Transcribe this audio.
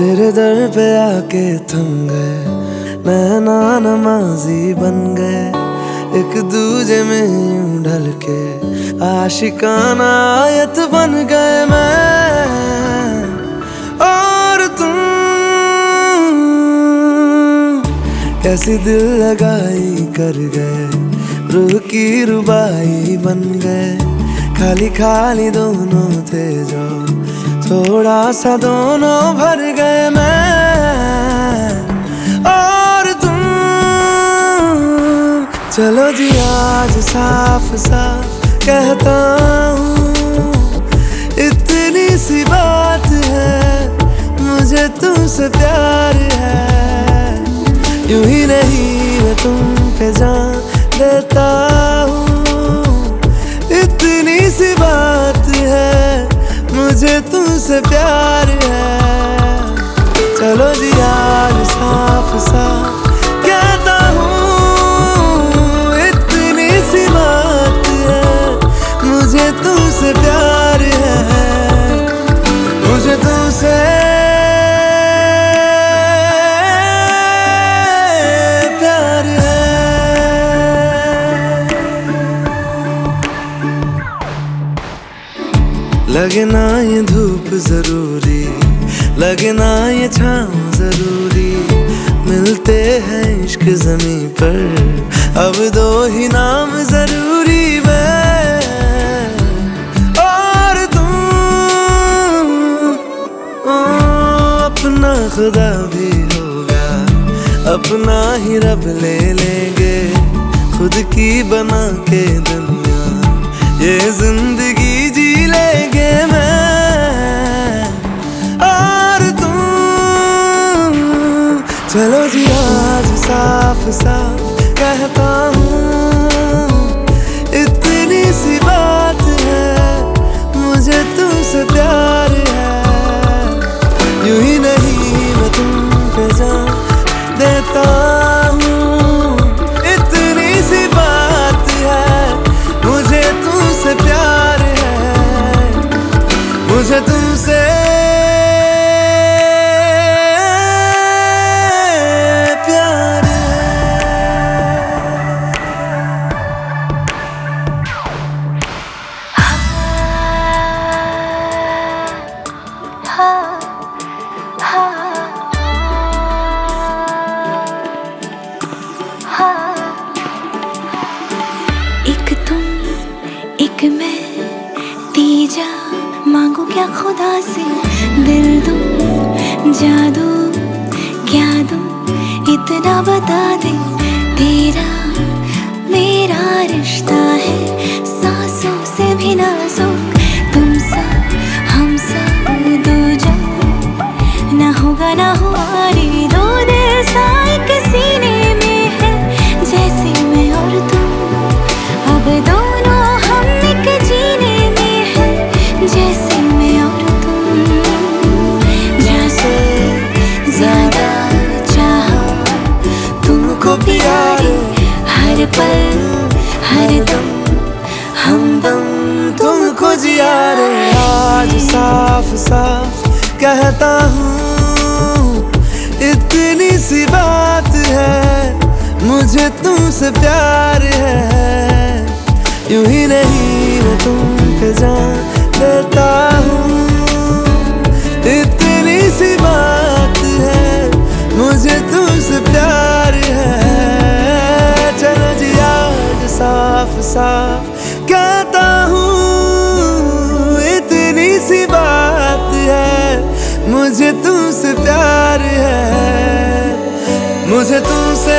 तेरे दर पे आके थम गए। नैना नमाजी बन गए। एक दूजे में यूँ ढल के आशिकाना आयत बन गए मैं। और तुम कैसी दिल लगाई कर गए। रूह की रुबाई बन गए। खाली खाली दोनों थे जो थोड़ा सा दोनों भर गए मैं। और तुम, चलो जी आज साफ़ साफ़ कहता हूँ, इतनी सी बात है, मुझे तुमसे प्यार है। यूँ ही नहीं मैं तुम पे जान देता हूँ, इतनी सी बात है, मुझे तुमसे प्यार है। चलो जी यार साफ़ साफ़। लगना ये धूप ज़रूरी लगना ये छाँव ज़रूरी। मिलते हैं इश्क जमी पर अब दो ही नाम ज़रूरी और तुम ओ, अपना खुदा भी होगा अपना ही रब ले लेंगे खुद की बना के दुनिया। ये ज़िंदगी साफ़ कहता हूँ। इतनी सी बात है, मुझे तुमसे प्यार है। यूँ ही नहीं मैं तुम पे जान देता हूँ। इतनी सी बात है, मुझे तुमसे प्यार है। मुझे तुमसे तीजा मांगो क्या खुदा से? दिल दो, जादू, क्या दो? इतना बता दे, तेरा मेरा रिश्ता है, सांसों से भी नाजुक हर पल, हर दम हमदम तुमको जिया रे, आज साफ़ साफ़ कहता हूँ, इतनी सी बात है, मुझे तुमसे प्यार है। यूँ ही नहीं मैं तुम पे जान देता मुझे तुमसे प्यार है। मुझे तुमसे